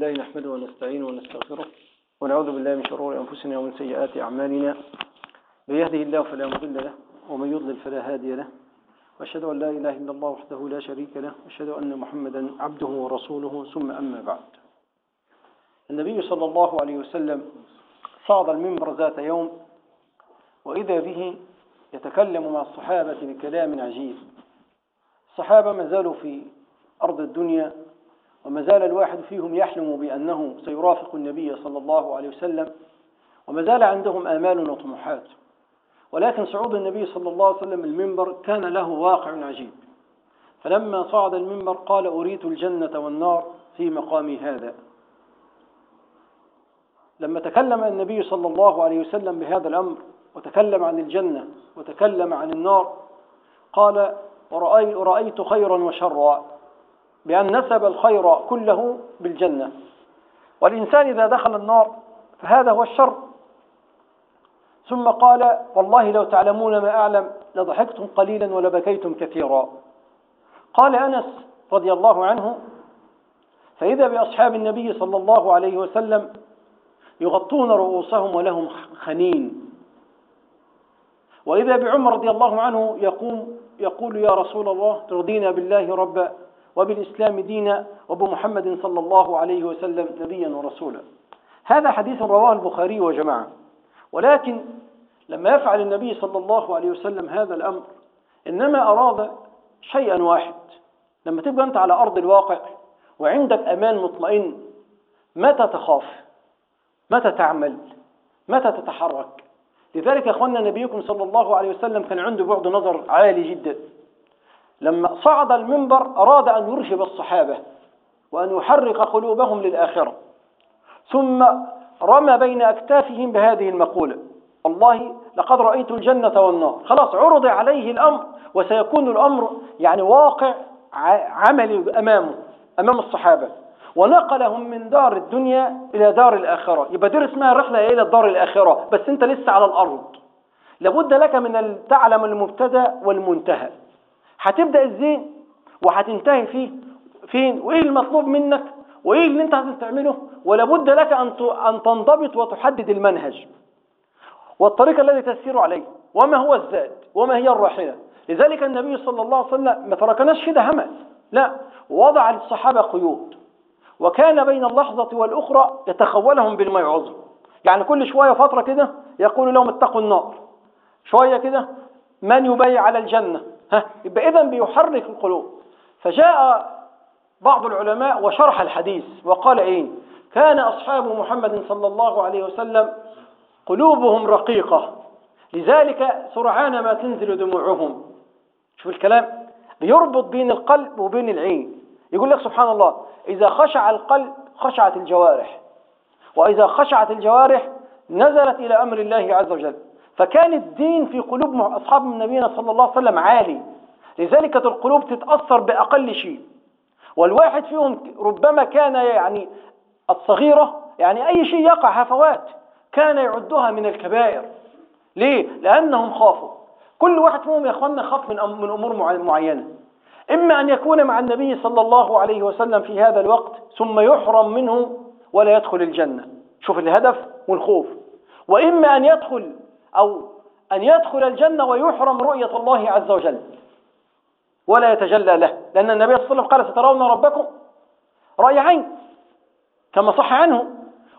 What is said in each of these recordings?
لله نحمده ونستعينه ونستغفره ونعوذ بالله من شرور أنفسنا ومن سيئات أعمالنا. من يهده الله فلا مضل له ومن يضلل فلا هادي له. وأشهد أن لا إله إلا الله وحده لا شريك له. وأشهد أن محمدا عبده ورسوله. ثم أما بعد. النبي صلى الله عليه وسلم صعد المنبر ذات يوم وإذا به يتكلم مع الصحابة بكلام عجيب. الصحابة ما زالوا في أرض الدنيا وما زال الواحد فيهم يحلم بأنه سيرافق النبي صلى الله عليه وسلم وما زال عندهم آمال وطموحات. ولكن صعود النبي صلى الله عليه وسلم المنبر كان له واقع عجيب. فلما صعد المنبر قال أريت الجنة والنار في مقامي هذا. لما تكلم النبي صلى الله عليه وسلم بهذا الأمر وتكلم عن الجنة وتكلم عن النار قال ورأيت خيرا وشرا. بأن نسب الخير كله بالجنة. والإنسان إذا دخل النار فهذا هو الشر. ثم قال والله لو تعلمون ما أعلم لضحكتم قليلا ولبكيتم كثيرا. قال أنس رضي الله عنه فإذا بأصحاب النبي صلى الله عليه وسلم يغطون رؤوسهم ولهم خنين. وإذا بعمر رضي الله عنه يقوم يقول يا رسول الله ترضينا بالله ربا وبالإسلام دينا وبمحمد صلى الله عليه وسلم نبيا ورسولا. هذا حديث رواه البخاري وجماعة. ولكن لما يفعل النبي صلى الله عليه وسلم هذا الأمر إنما أراد شيئا واحد. لما تبقى أنت على أرض الواقع وعندك أمان مطمئن متى تخاف؟ متى تعمل؟ متى تتحرك؟ لذلك يا أخوانا نبيكم صلى الله عليه وسلم كان عنده بعد نظر عالي جدا. لما صعد المنبر أراد أن يرشب الصحابة وأن يحرك قلوبهم للآخرة. ثم رمى بين أكتافهم بهذه المقولة. والله لقد رأيت الجنة والنار. خلاص عرض عليه الأمر وسيكون الأمر يعني واقع عملي أمامه أمام الصحابة. ونقلهم من دار الدنيا إلى دار الآخرة. يبقى اسمها رحلة إلى الدار الآخرة بس أنت لسه على الأرض. لابد لك من تعلم المبتدأ والمنتهى. هتبدأ إزاي؟ وهتنتهي فيه. فين؟ وإيه المطلوب منك؟ وإيه اللي أنت هتعمله ولابد لك أن أن تنضبط وتحدد المنهج. والطريق الذي تسير عليه وما هو الزاد وما هي الراحلة؟ لذلك النبي صلى الله عليه وسلم ما تركناش كده همل لا وضع للصحابة قيود. وكان بين اللحظة والأخرى يتخولهم بالموعظه يعني كل شوية فترة كده يقول لهم اتقوا النار. شوية كده من يبايع على الجنة؟ ها يبقى اذا بيحرك القلوب. فجاء بعض العلماء وشرح الحديث وقال إيه؟ كان أصحاب محمد صلى الله عليه وسلم قلوبهم رقيقة. لذلك سرعان ما تنزل دموعهم. شوف الكلام. بيربط بين القلب وبين العين. يقول لك سبحان الله إذا خشع القلب خشعت الجوارح. وإذا خشعت الجوارح نزلت إلى أمر الله عز وجل. فكان الدين في قلوب أصحاب نبينا صلى الله عليه وسلم عالي. لذلك القلوب تتأثر بأقل شيء. والواحد فيهم ربما كان يعني الصغيرة يعني أي شيء يقع هفوات كان يعدها من الكبائر. ليه؟ لأنهم خافوا. كل واحد فيهم يا أخوانا خاف من من أمور معينة. إما أن يكون مع النبي صلى الله عليه وسلم في هذا الوقت ثم يحرم منه ولا يدخل الجنة. شوف الهدف والخوف. وإما أن يدخل أو أن يدخل الجنة ويحرم رؤية الله عز وجل. ولا يتجلى له. لأن النبي صلى الله عليه وسلم قال سترون ربكم؟ رأي عين. كما صح عنه.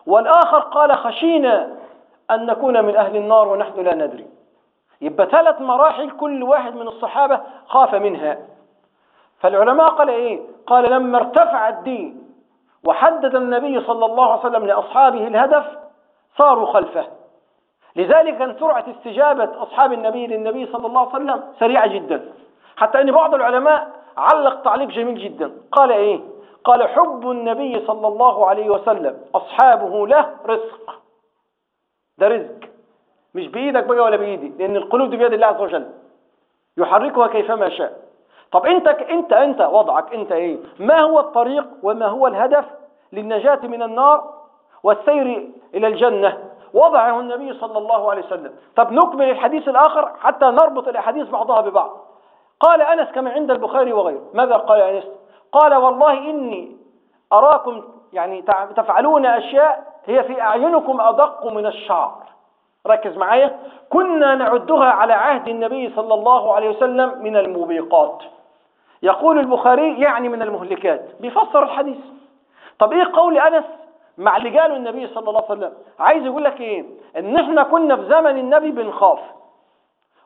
والآخر قال خشينا أن نكون من أهل النار ونحن لا ندري. يبقى ثلاث مراحل كل واحد من الصحابة خاف منها. فالعلماء قال إيه؟ قال لما ارتفع الدين وحدد النبي صلى الله عليه وسلم لأصحابه الهدف صاروا خلفه. لذلك كان سرعة استجابة أصحاب النبي للنبي صلى الله عليه وسلم سريعة جدا. حتى أن بعض العلماء علق تعليق جميل جدا. قال إيه؟ قال حب النبي صلى الله عليه وسلم أصحابه له رزق. ده رزق. مش بإيدك بقى ولا بإيدي لأن القلوب دي بيد الله عز وجل. يحركها كيفما شاء. طب أنت أنت أنت وضعك أنت إيه؟ ما هو الطريق وما هو الهدف للنجاة من النار والسير إلى الجنة؟ وضعه النبي صلى الله عليه وسلم. طب نكمل الحديث الآخر حتى نربط الأحاديث بعضها ببعض. قال أنس كما عند البخاري وغيره. ماذا قال أنس؟ قال والله إني أراكم يعني تفعلون أشياء هي في أعينكم أدق من الشعر. ركز معايا. كنا نعدها على عهد النبي صلى الله عليه وسلم من الموبقات. يقول البخاري يعني من المهلكات. بيفسر الحديث. طب إيه قول أنس؟ مع اللي قاله النبي صلى الله عليه وسلم. عايز يقول لك إيه؟ إن إحنا كنا في زمن النبي بنخاف.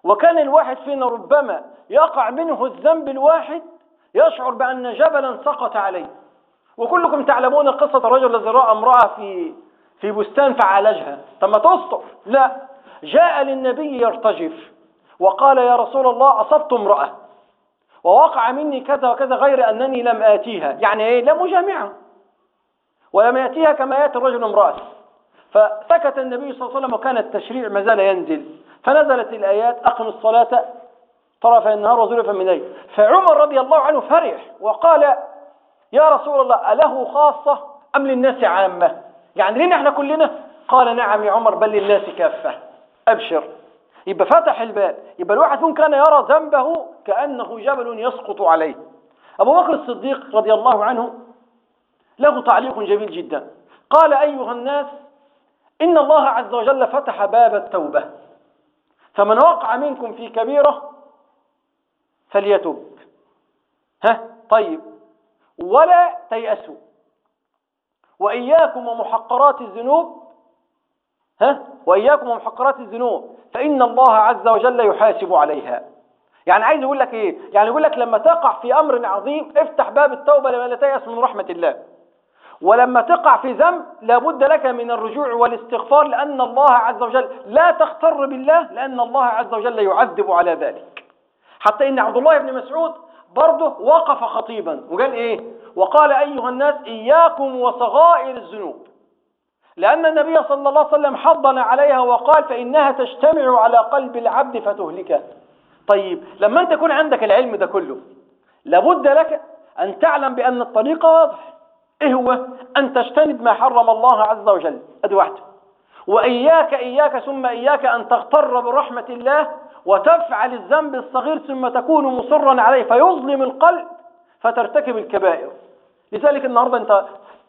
وكان الواحد فينا ربما يقع منه الذنب الواحد يشعر بأن جبلا سقط عليه. وكلكم تعلمون قصة الرجل الذي رأى امرأة في في بستان فعالجها. طب ما تسطر لا. جاء للنبي يرتجف وقال يا رسول الله أصبت امرأة. ووقع مني كذا وكذا غير أنني لم آتيها. يعني إيه؟ لم أجامعها. ولم يأتيها كما يأتي الرجل امرأة. فسكت النبي صلى الله عليه وسلم وكان التشريع ما زال ينزل. فنزلت الآيات أقم الصلاة طرف النهار وزلفا من الليل. فعمر رضي الله عنه فرح وقال يا رسول الله أله خاصة أم للناس عامة؟ يعني لنا إحنا كلنا؟ قال نعم يا عمر بل للناس كافة. أبشر. يبقى فتح الباب. يبقى الواحد ممكن كان يرى ذنبه؟ كأنه جبل يسقط عليه. أبو بكر الصديق رضي الله عنه له تعليق جميل جدا. قال أيها الناس إن الله عز وجل فتح باب التوبة. فمن وقع منكم في كبيرة فليتب ها؟ طيب. ولا تيأسوا. وإياكم ومحقرات الذنوب. ها؟ وإياكم ومحقرات الذنوب. فإن الله عز وجل يحاسب عليها. يعني عايز يقول لك إيه؟ يعني يقول لك لما تقع في أمر عظيم افتح باب التوبة لما لا تيأس من رحمة الله. ولما تقع في ذنب لابد لك من الرجوع والاستغفار لأن الله عز وجل لا تغتر بالله لأن الله عز وجل يعذب على ذلك. حتى إن عبد الله بن مسعود برضه وقف خطيبا وقال إيه؟ وقال أيها الناس إياكم وصغائر الذنوب. لأن النبي صلى الله عليه وسلم حضنا عليها وقال فإنها تجتمع على قلب العبد فتهلكه طيب لما أنت يكون عندك العلم ده كله لابد لك أن تعلم بأن الطريق واضح. إيه هو؟ أن تجتنب ما حرم الله عز وجل. أدي واحدة وإياك إياك ثم إياك أن تغتر برحمة الله وتفعل الذنب الصغير ثم تكون مصرا عليه فيظلم القلب فترتكب الكبائر. لذلك النهاردة أنت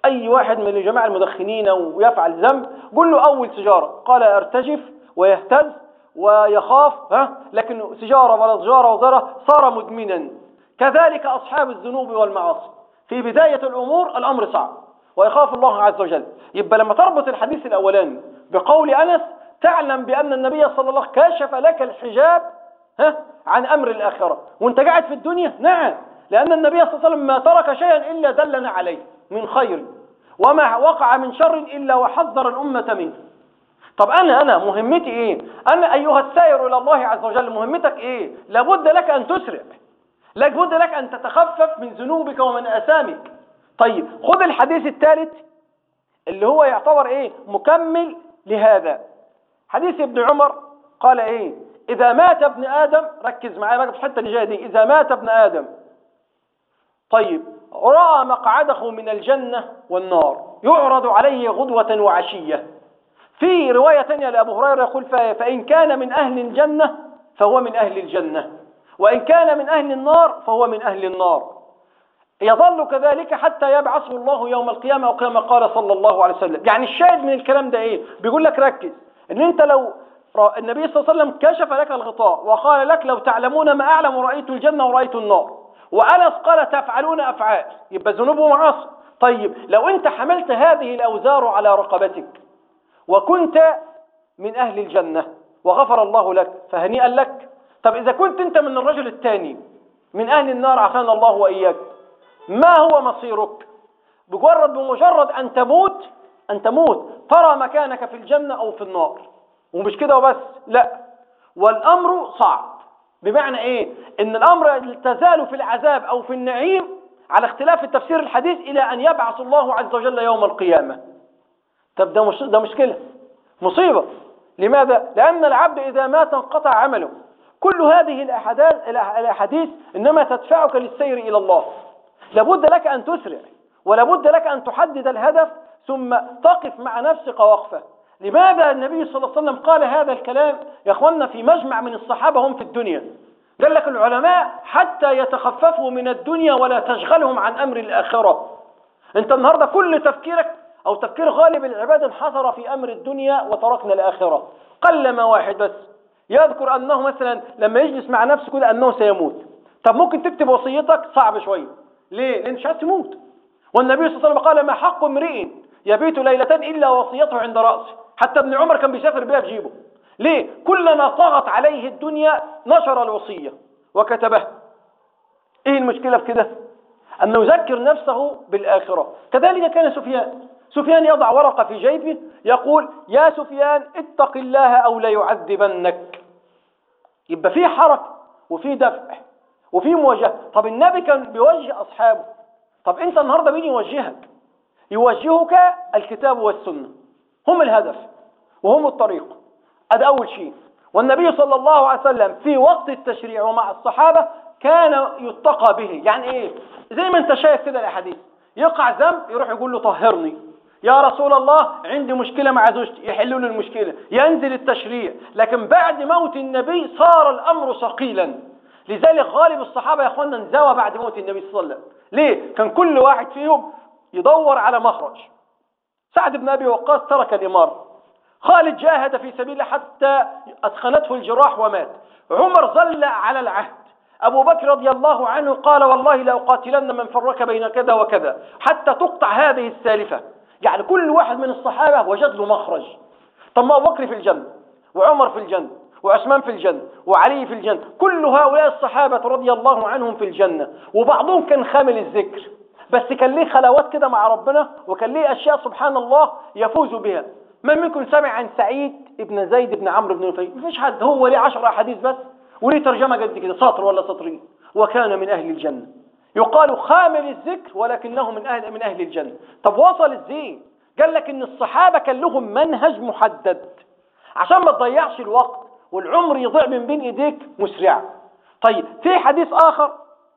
أي واحد من الجماعة المدخنين ويفعل ذنب قل له أول سجارة قال ارتجف ويهتز ويخاف ها؟ لكن سجارة ولا سجارة وزارة صار مدمنا. كذلك أصحاب الذنوب والمعاصي. في بداية الأمور الأمر صعب ويخاف الله عز وجل. يبقى لما تربط الحديث الأولاني بقول أنس تعلم بأن النبي صلى الله عليه وسلم كشف لك الحجاب ها عن أمر الآخرة. وأنت قاعد في الدنيا؟ نعم. لأن النبي صلى الله عليه وسلم ما ترك شيئا إلا دلنا عليه من خير وما وقع من شر إلا وحذر الأمة منه. طب أنا أنا مهمتي إيه؟ أنا أيها السائر إلى الله عز وجل مهمتك إيه؟ لابد لك أن تسرع لابد لك أن تتخفف من ذنوبك ومن أسامك طيب خذ الحديث الثالث اللي هو يعتبر إيه؟ مكمل لهذا. حديث ابن عمر قال إيه؟ إذا مات ابن آدم ركز معايا بقى في الحتة اللي دي. إذا مات ابن آدم. طيب رأى مقعده من الجنة والنار. يعرض عليه غدوة وعشية. في رواية ثانية لأبو هريرة يقول فإن كان من أهل الجنة فهو من أهل الجنة. وإن كان من أهل النار فهو من أهل النار. يظل كذلك حتى يبعثه الله يوم القيامة أو كما قال صلى الله عليه وسلم. يعني الشاهد من الكلام ده إيه؟ بيقول لك ركز. إن أنت لو النبي صلى الله عليه وسلم كشف لك الغطاء وقال لك لو تعلمون ما أعلم رأيت الجنة ورأيت النار. وأنس قال تفعلون أفعال. يبقى ذنوب ومعاصي طيب لو أنت حملت هذه الأوزار على رقبتك وكنت من أهل الجنة وغفر الله لك فهنيئا لك. طب إذا كنت أنت من الرجل الثاني من أهل النار عافانا الله وإياك ما هو مصيرك؟ بمجرد بمجرد أن تموت أن تموت ترى مكانك في الجنة أو في النار. ومش كده وبس لا. والأمر صعب. بمعنى إيه؟ إن الأمر تزال في العذاب أو في النعيم على اختلاف التفسير الحديث إلى أن يبعث الله عز وجل يوم القيامة. طب ده, مش ده مشكلة. مصيبة. لماذا؟ لأن العبد إذا مات انقطع عمله. كل هذه الأحاديث إنما تدفعك للسير إلى الله. لابد لك أن تسرع ولابد لك أن تحدد الهدف ثم تقف مع نفسك وقفة لماذا النبي صلى الله عليه وسلم قال هذا الكلام؟ يا أخوانا في مجمع من الصحابة هم في الدنيا. قال لك العلماء حتى يتخففوا من الدنيا ولا تشغلهم عن أمر الآخرة. أنت النهاردة كل تفكيرك أو تفكير غالب العباد انحصر في أمر الدنيا وتركنا الآخرة. قلما واحد بس. يذكر أنه مثلا لما يجلس مع نفسه كده أنه سيموت. طب ممكن تكتب وصيتك؟ صعب شوية. ليه؟ لأن مش عايز تموت. والنبي صلى الله عليه وسلم قال ما حق امرئ يبيت ليلة إلا وصيته عند رأسه. حتى ابن عمر كان بيسافر بيها في جيبه ليه؟ كلما طغت عليه الدنيا نشر الوصية. وكتبها إيه المشكلة في كده؟ أنه يذكر نفسه بالآخرة. كذلك كان سفيان. سفيان يضع ورقة في جيبه يقول يا سفيان اتق الله أو ليعذبنك يبقى في حركة وفي دفع وفي مواجهة. طب النبي كان بيوجه أصحابه. طب أنت النهاردة مين يوجهك؟ يوجهك الكتاب والسنة. هم الهدف وهم الطريق. هذا أول شيء. والنبي صلى الله عليه وسلم في وقت التشريع ومع الصحابة كان يتقى به. يعني إيه؟ زي ما أنت شايف كده الأحاديث. يقع ذنب يروح يقول له طهرني. يا رسول الله عندي مشكلة مع زوجتي يحلوا له المشكلة ينزل التشريع. لكن بعد موت النبي صار الأمر ثقيلا. لذلك غالب الصحابة يا أخوانا انزوى بعد موت النبي صلى الله عليه وسلم. ليه؟ كان كل واحد فيهم يدور على مخرج. سعد بن أبي وقاص ترك الإمارة. خالد جاهد في سبيله حتى أثخنته الجراح ومات. عمر ظل على العهد. أبو بكر رضي الله عنه قال والله لأقاتلن من فرك بين كذا وكذا حتى تقطع هذه السالفة. يعني كل واحد من الصحابة وجد له مخرج. طب ما أبو بكر في الجنة وعمر في الجنة وعثمان في الجنة وعلي في الجنة كل هؤلاء الصحابة رضي الله عنهم في الجنة وبعضهم كان خامل الذكر بس كان ليه خلوات كده مع ربنا وكان ليه أشياء سبحان الله يفوز بها. من منكم سمع عن سعيد ابن زيد بن عمرو بن نفيل؟ مفيش حد هو ليه عشر أحاديث بس؟ وليه ترجمة قد كده؟ سطر ولا سطرين وكان من أهل الجنة. يقال خامل الذكر ولكنه من أهل من أهل الجنة. طب وصل إزاي قال لك إن الصحابة كان لهم منهج محدد. عشان ما تضيعش الوقت والعمر يضيع من بين إيديك مسرعا طيب في حديث آخر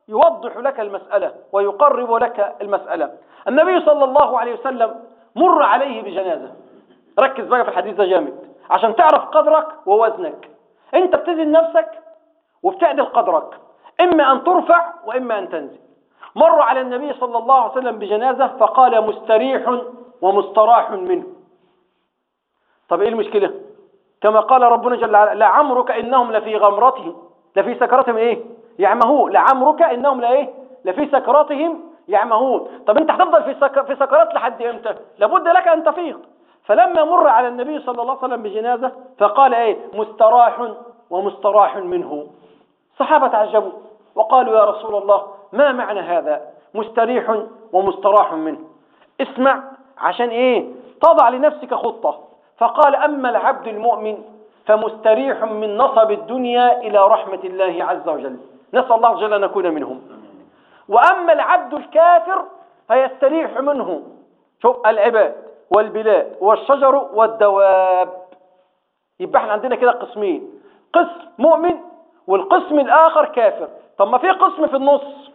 يوضح لك المسألة ويقرب لك المسألة. النبي صلى الله عليه وسلم مر عليه بجنازة. ركز بقى في الحديث ده جامد. عشان تعرف قدرك ووزنك. انت بتزن نفسك وبتعدل قدرك. إما أن ترفع وإما أن تنزل. مر على النبي صلى الله عليه وسلم بجنازة فقال مستريح ومستراح منه. طب إيه المشكلة؟ كما قال ربنا جل وعلا لعمرك إنهم لفي غمرتهم. لفي سكرتهم إيه؟ يعمهون. لعمرك إنهم لا إيه؟ لفي سكراتهم يعمهون. طب أنت هتفضل في سك... في سكرات لحد إمتى؟ لابد لك أن تفيق فلما مر على النبي صلى الله عليه وسلم بجنازة فقال إيه؟ مستراح ومستراح منه. صحابة تعجبوا وقالوا يا رسول الله ما معنى هذا؟ مستريح ومستراح منه. اسمع عشان إيه؟ تضع لنفسك خطة. فقال أما العبد المؤمن فمستريح من نصب الدنيا إلى رحمة الله عز وجل. نسأل الله جل أن نكون منهم. وأما العبد الكافر فيستريح منه. شوف العباد والبلاد والشجر والدواب. يبقى إحنا عندنا كده قسمين. قسم مؤمن والقسم الآخر كافر. طب ما في قسم في النص.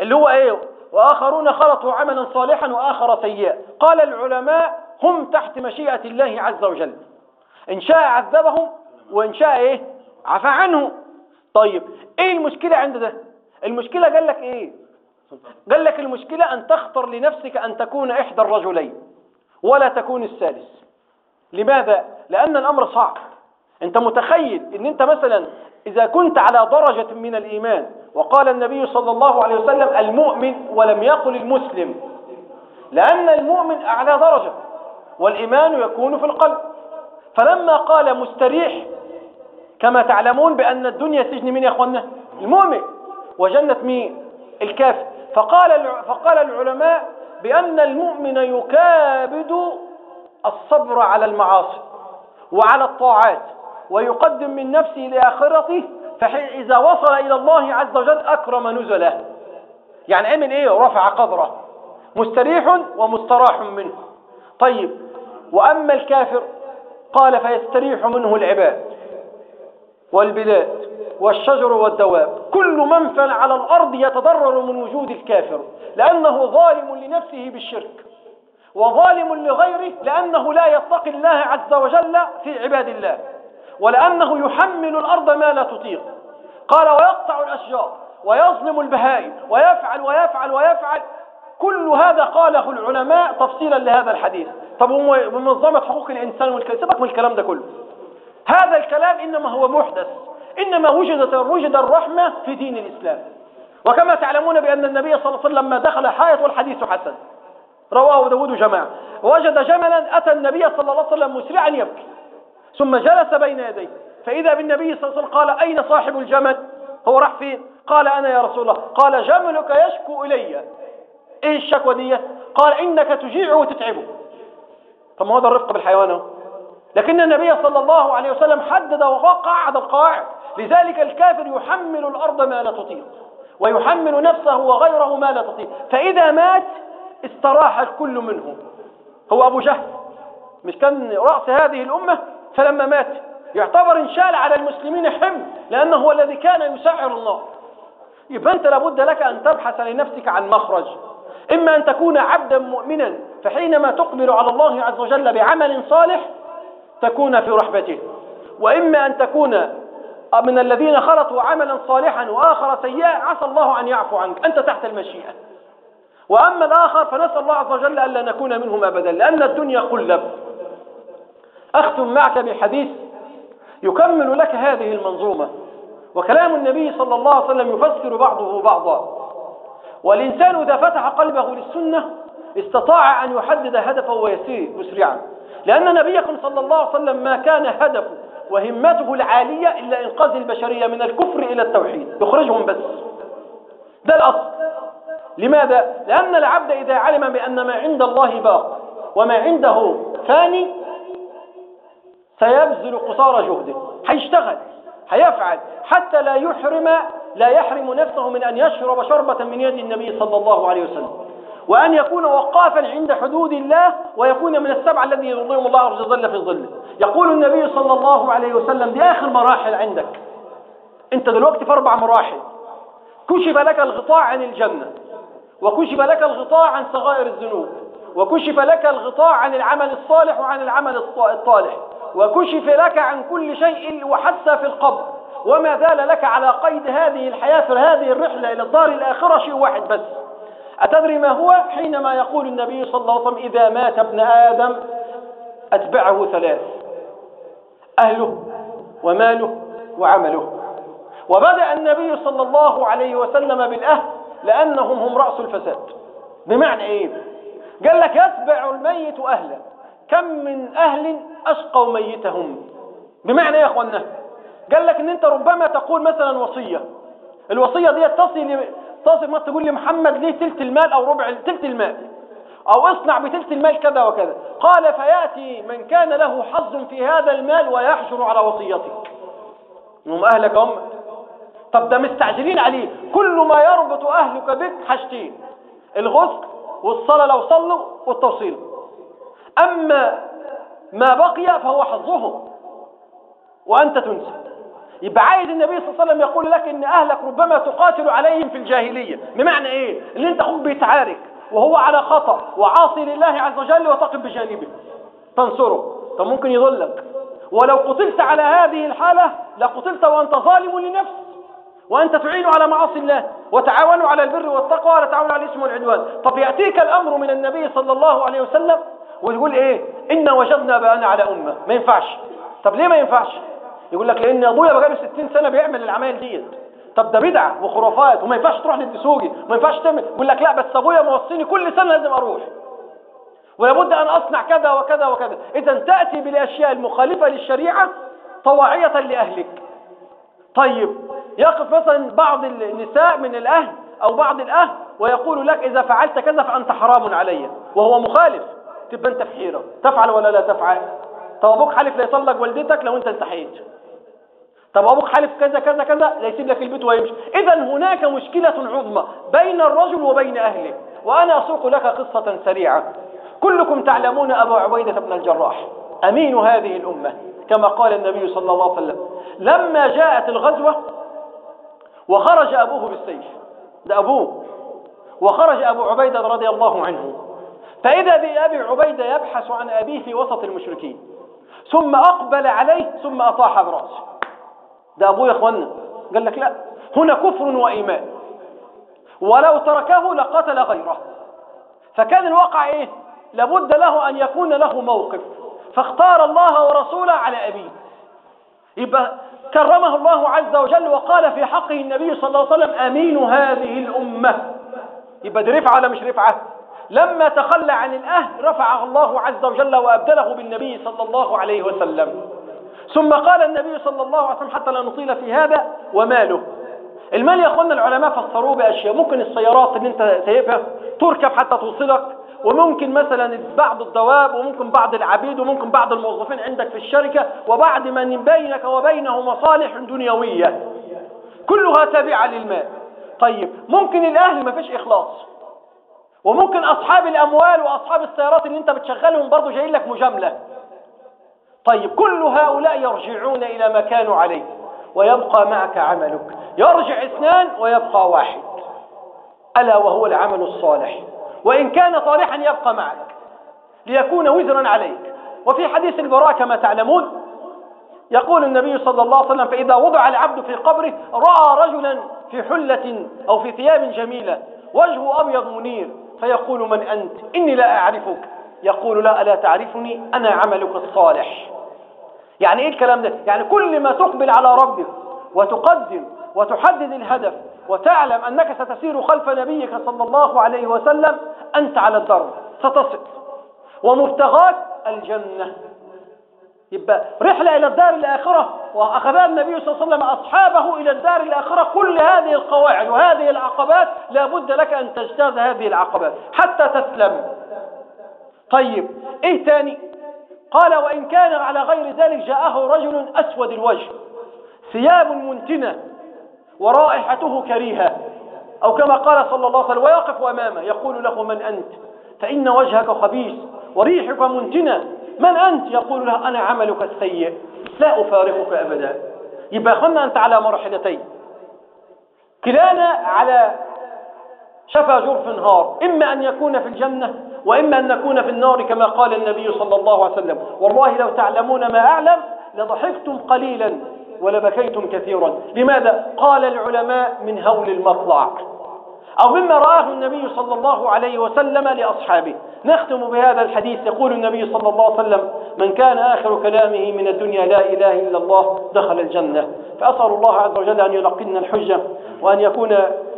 اللي هو إيه؟ وآخرون خلطوا عملا صالحا وآخر سيئا. قال العلماء هم تحت مشيئة الله عز وجل. إن شاء عذبهم وإن شاء إيه؟ عفى عنه. طيب إيه المشكلة عند ده المشكلة قال لك إيه؟ قال لك المشكلة أن تختر لنفسك أن تكون إحدى الرجلين ولا تكون الثالث لماذا؟ لأن الأمر صعب. أنت متخيل أن أنت مثلا إذا كنت على درجة من الإيمان وقال النبي صلى الله عليه وسلم المؤمن ولم يقل المسلم لأن المؤمن أعلى درجة والإيمان يكون في القلب. فلما قال مستريح كما تعلمون بأن الدنيا سجن من يا أخوانا المؤمن وجنة مين الكافر فقال فقال العلماء بأن المؤمن يكابد الصبر على المعاصي وعلى الطاعات ويقدم من نفسه لآخرته فإذا وصل إلى الله عز وجل أكرم نزله. يعني عمل إيه؟ رفع قدره. مستريح ومستراح منه. طيب وأما الكافر قال فيستريح منه العباد والبلاد والشجر والدواب. كل من على الأرض يتضرر من وجود الكافر لأنه ظالم لنفسه بالشرك وظالم لغيره لأنه لا يتقي الله عز وجل في عباد الله. ولأنه يحمل الأرض ما لا تطيق. قال ويقطع الأشجار ويظلم البهائم ويفعل ويفعل ويفعل. كل هذا قاله العلماء تفصيلا لهذا الحديث. طب ومنظمة حقوق الإنسان والكلام سيبك من الكلام ده كله. هذا الكلام إنما هو محدث. إنما وجدت وجد الرحمة في دين الإسلام. وكما تعلمون بأن النبي صلى الله عليه وسلم لما دخل حائط والحديث حسن. رواه داود جماعة. وجد جملا أتى النبي صلى الله عليه وسلم مسرعا يبكي. ثم جلس بين يديه. فإذا بالنبي صلى الله عليه وسلم قال أين صاحب الجمل؟ هو راح فين؟ قال أنا يا رسول الله. قال جملك يشكو إلي. إيه الشكوى دي قال إنك تجيعه وتتعبه. طب ما هذا الرفق بالحيوان لكن النبي صلى الله عليه وسلم حدد وقعد القواعد. لذلك الكافر يحمل الأرض ما لا تطيق. ويحمل نفسه وغيره ما لا تطيق. فإذا مات استراح الكل منه. هو أبو جهل. مش كان رأس هذه الأمة؟ فلما مات يعتبر انشال على المسلمين حمل لأنه هو الذي كان يسعر النار يبقى أنت لابد لك أن تبحث لنفسك عن مخرج. إما أن تكون عبدا مؤمنا فحينما تقبل على الله عز وجل بعمل صالح تكون في رحبته وإما أن تكون من الذين خلطوا عملا صالحا وآخر سيئا عسى الله أن يعفو عنك. أنت تحت المشيئة. وأما الآخر فنسأل الله عز وجل ألا نكون منهم أبدا لأن الدنيا قلب أختم معك بحديث يكمل لك هذه المنظومة. وكلام النبي صلى الله عليه وسلم يفسر بعضه بعضا. والإنسان إذا فتح قلبه للسنة استطاع أن يحدد هدفه ويسير مسرعا. لأن نبيكم صلى الله عليه وسلم ما كان هدفه وهمته العالية إلا إنقاذ البشرية من الكفر إلى التوحيد. يخرجهم بس. ده الأصل. لماذا؟ لأن العبد إذا علم بأن ما عند الله باق وما عنده ثاني سيبذل قصارى جهده. هيشتغل هيفعل حتى لا يحرم لا يحرم نفسه من أن يشرب شربة من يد النبي صلى الله عليه وسلم. وأن يكون وقافا عند حدود الله ويكون من السبع الذي يظلهم الله عز وجل في ظله يقول النبي صلى الله عليه وسلم دي آخر مراحل عندك. أنت دلوقتي في أربع مراحل. كشف لك الغطاء عن الجنة وكشف لك الغطاء عن صغائر الذنوب وكشف لك الغطاء عن العمل الصالح وعن العمل الطالح. وكشف لك عن كل شيء وحتى في القبر. وما زال لك على قيد هذه الحياة في هذه الرحلة إلى الدار الآخرة شيء واحد بس. أتدري ما هو؟ حينما يقول النبي صلى الله عليه وسلم إذا مات ابن آدم أتبعه ثلاث أهله وماله وعمله. وبدأ النبي صلى الله عليه وسلم بالأهل لأنهم هم رأس الفساد. بمعنى إيه؟ قال لك يتبع الميت أهله كم من أهل أشقوا ميتهم. بمعنى يا أخوانا قال لك إن أنت ربما تقول مثلا وصية. الوصية دي تصل تصل ما تقول لي محمد ليه تلت المال أو ربع تلت المال. أو اصنع بتلت المال كذا وكذا. قال فيأتي من كان له حظ في هذا المال ويحجر على وصيتك هم أهلك هم. طب ده مستعجلين عليه. كل ما يربط أهلك بك حاجتين الغسل والصلاة لو صلوا والتوصيل. أما ما بقي فهو حظهم وأنت تنسى. يبقى عايز النبي صلى الله عليه وسلم يقول لك إن أهلك ربما تقاتل عليهم في الجاهلية. بمعنى إيه؟ إن أنت أخوك بيتعارك وهو على خطأ وعاصي لله عز وجل وتقف بجانبه. تنصره. طب ممكن يضلك. ولو قتلت على هذه الحالة لقتلت وأنت ظالم لنفسك. وأنت تعين على معاصي الله وتعاونوا على البر والتقوى ولا تعاونوا على الاسم والعدوان. طب يأتيك الأمر من النبي صلى الله عليه وسلم ويقول إيه؟ إن وجدنا بأنا على أمة. ما ينفعش. طب ليه ما ينفعش؟ يقول لك لأن أبويا بقاله 60 سنة بيعمل العمايل ديت. طب ده بدعة وخرافات وما ينفعش تروح للدسوقي وما ينفعش تعمل. يقول لك لا بس أبويا موصيني كل سنة لازم أروح. ولابد أن أصنع كذا وكذا وكذا. إذا تأتي بالأشياء المخالفة للشريعة طواعية لأهلك. طيب يقف مثلا بعض النساء من الأهل أو بعض الأهل ويقول لك إذا فعلت كذا فأنت حرام علي. وهو مخالف. تبقى انت في حيرة. تفعل ولا لا تفعل؟ طب أبوك حالف لا يطلق والدتك لو أنت انتحيت. طب أبوك حالف كذا كذا كذا لا يسيب لك البيت ويمشي. اذا هناك مشكلة عظمى بين الرجل وبين أهله وأنا أسوق لك قصة سريعة. كلكم تعلمون ابا عبيدة بن الجراح أمين هذه الأمة كما قال النبي صلى الله عليه وسلم. لما جاءت الغزوة وخرج أبوه بالسيف ده أبوه وخرج أبو عبيدة رضي الله عنه. فإذا بأبي عبيدة يبحث عن أبيه في وسط المشركين ثم أقبل عليه ثم أطاح برأسه. ده أبوه يا أخوانا قال لك لا هنا كفر وإيمان. ولو تركه لقتل غيره. فكان الواقع إيه؟ لابد له أن يكون له موقف. فاختار الله ورسوله على أبيه. يبقى كرمه الله عز وجل وقال في حقه النبي صلى الله عليه وسلم أمين هذه الأمة. يبقى دي رفعة ولا مش رفعة؟ لما تخلى عن الأهل رفعه الله عز وجل وأبدله بالنبي صلى الله عليه وسلم. ثم قال النبي صلى الله عليه وسلم حتى لا نطيل في هذا وماله؟ المال يا العلماء فسروه بأشياء. ممكن السيارات اللي أنت سايبها تركب حتى توصلك وممكن مثلا بعض الدواب وممكن بعض العبيد وممكن بعض الموظفين عندك في الشركة وبعد من بينك وبينه مصالح دنيوية. كلها تابعة للمال. طيب ممكن الأهل ما فيش إخلاص. وممكن أصحاب الأموال وأصحاب السيارات اللي أنت بتشغلهم برضو جاي لك مجاملة. طيب كل هؤلاء يرجعون إلى ما كانوا عليه ويبقى معك عملك. يرجع اثنان ويبقى واحد. ألا وهو العمل الصالح. وإن كان صالحا يبقى معك. ليكون وزرا عليك. وفي حديث البراء كما تعلمون يقول النبي صلى الله عليه وسلم فإذا وضع العبد في قبره رأى رجلا في حلة أو في ثياب جميلة وجهه أبيض منير فيقول من أنت؟ إني لا أعرفك. يقول لا ألا تعرفني؟ أنا عملك الصالح. يعني إيه الكلام ده؟ يعني كل ما تقبل على ربك وتقدم وتحدد الهدف وتعلم أنك ستسير خلف نبيك صلى الله عليه وسلم أنت على الدرب ستصل. ومبتغاك الجنة. يبقى رحلة إلى الدار الآخرة وأخذها النبي صلى الله عليه وسلم أصحابه إلى الدار الآخرة. كل هذه القواعد وهذه العقبات لا بد لك أن تجتاز هذه العقبات حتى تسلم. طيب إيه تاني؟ قال وإن كان على غير ذلك جاءه رجل أسود الوجه ثياب منتنة ورائحته كريهة أو كما قال صلى الله عليه وسلم ويقف أمامه يقول له من أنت؟ فإن وجهك خبيث وريحك منتنة من أنت؟ يقول له أنا عملك السيء. لا أفارقك أبدا. يبقى أخذنا أنت على مرحلتين. كلانا على شفا جرف نهار. إما أن يكون في الجنة وإما أن نكون في النار كما قال النبي صلى الله عليه وسلم. والله لو تعلمون ما أعلم لضحكتم قليلا ولبكيتم كثيرا. لماذا؟ قال العلماء من هول المطلع. أو مما رآه النبي صلى الله عليه وسلم لأصحابه. نختم بهذا الحديث. يقول النبي صلى الله عليه وسلم من كان آخر كلامه من الدنيا لا إله إلا الله دخل الجنة. فأسأل الله عز وجل أن يلقنا الحجة وأن يكون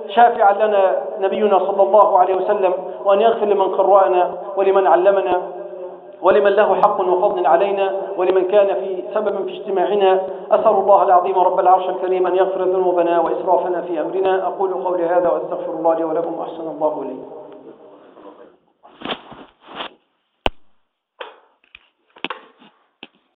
شافعا لنا نبينا صلى الله عليه وسلم وأن يغفر لمن قرأنا ولمن علمنا ولمن له حق وفضل علينا ولمن كان في سبب في اجتماعنا. أسأل الله العظيم رب العرش الكريم أن يغفر ذنوبنا وإسرافنا في أمرنا. أقول قولي هذا وأستغفر الله لي ولكم أحسن الله إليه